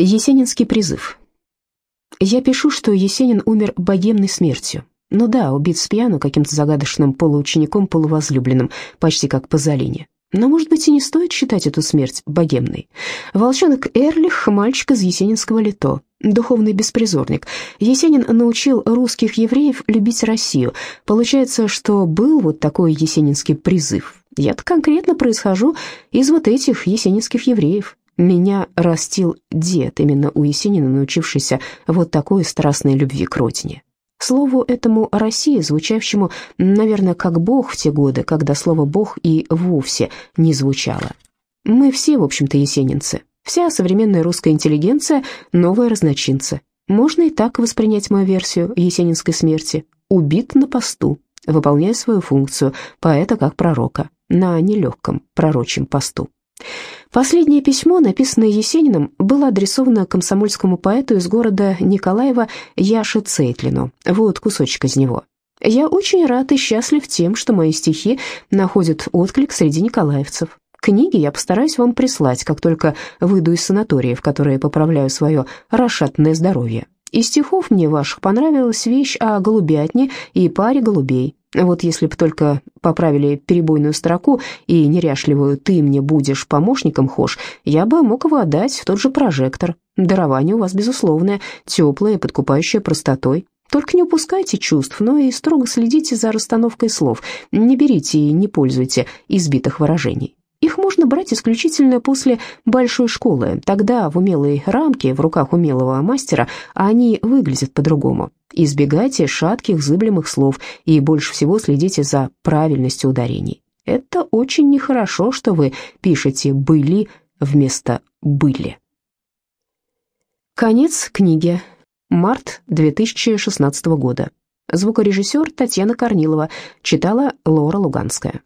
Есенинский призыв. Я пишу, что Есенин умер богемной смертью. Ну да, убит с пьяну каким-то загадочным полуучеником-полувозлюбленным, почти как Пазолини. Но, может быть, и не стоит считать эту смерть богемной. Волчонок Эрлих – мальчик из есенинского лито, духовный беспризорник. Есенин научил русских евреев любить Россию. Получается, что был вот такой есенинский призыв. Я-то конкретно происхожу из вот этих есенинских евреев. Меня растил дед, именно у Есенина научившийся вот такой страстной любви к родине. Слову этому России, звучавшему, наверное, как Бог в те годы, когда слово Бог и вовсе не звучало. Мы все, в общем-то, есенинцы. Вся современная русская интеллигенция — новая разночинцы. Можно и так воспринять мою версию есенинской смерти. Убит на посту, выполняя свою функцию поэта как пророка на нелегком пророчем посту. Последнее письмо, написанное Есениным, было адресовано комсомольскому поэту из города Николаева Яше Цейтлину. Вот кусочек из него. «Я очень рад и счастлив тем, что мои стихи находят отклик среди николаевцев. Книги я постараюсь вам прислать, как только выйду из санатория, в которой поправляю свое расшатанное здоровье. Из стихов мне ваших понравилась вещь о голубятне и паре голубей. Вот если бы только поправили перебойную строку и неряшливую «ты мне будешь помощником хошь», я бы мог его отдать в тот же прожектор. Дарование у вас безусловное, теплое, подкупающее простотой. Только не упускайте чувств, но и строго следите за расстановкой слов. Не берите и не пользуйте избитых выражений. Можно брать исключительно после большой школы. Тогда в умелой рамке, в руках умелого мастера, они выглядят по-другому. Избегайте шатких, зыблемых слов и больше всего следите за правильностью ударений. Это очень нехорошо, что вы пишете «были» вместо «были». Конец книги. Март 2016 года. Звукорежиссер Татьяна Корнилова. Читала Лора Луганская.